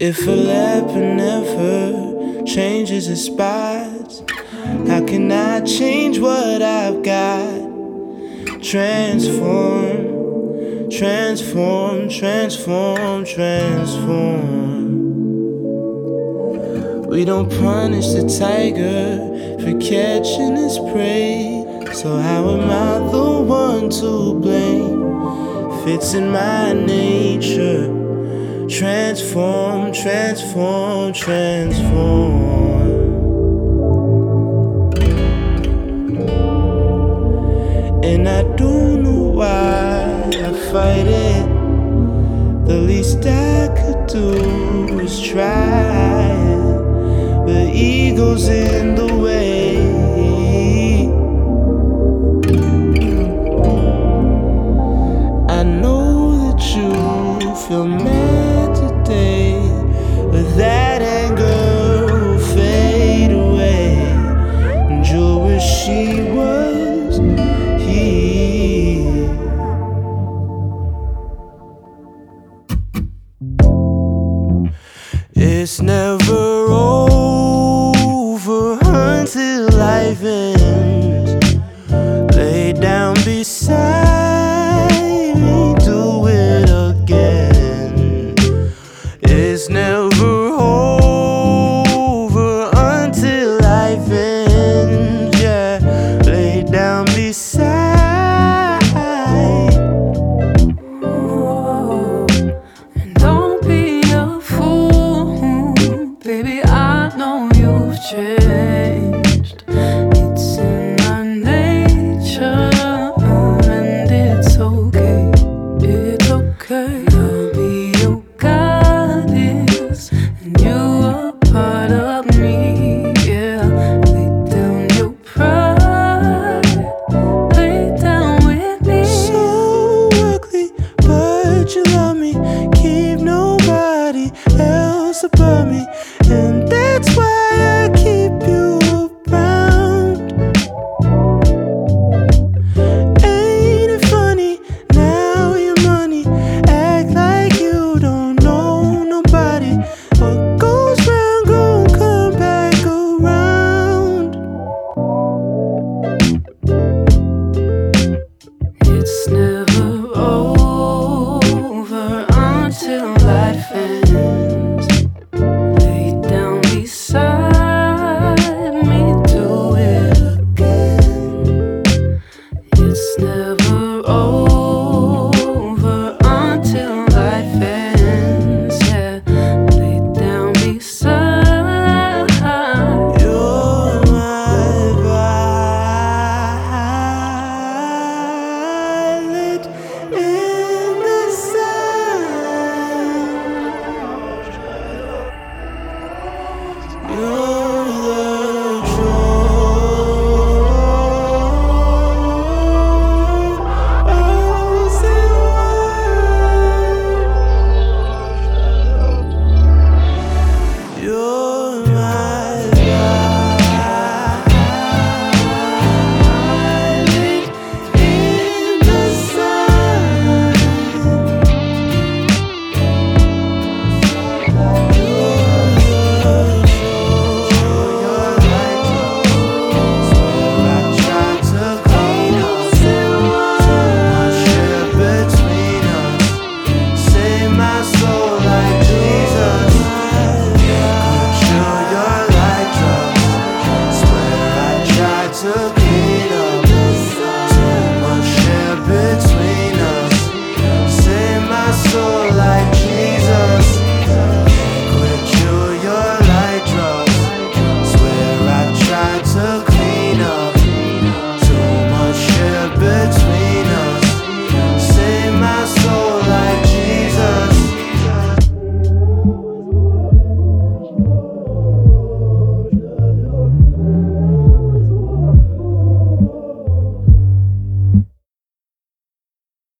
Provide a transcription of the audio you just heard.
If a leopard never changes its spots, how can I change what I've got? Transform, transform, transform, transform. We don't punish the tiger for catching his prey. So, how am I the one to blame? Fits in my nature. Transform, transform, transform. And I don't know why I fight it. The least I could do is try it. But ego's in the way. It's never over until life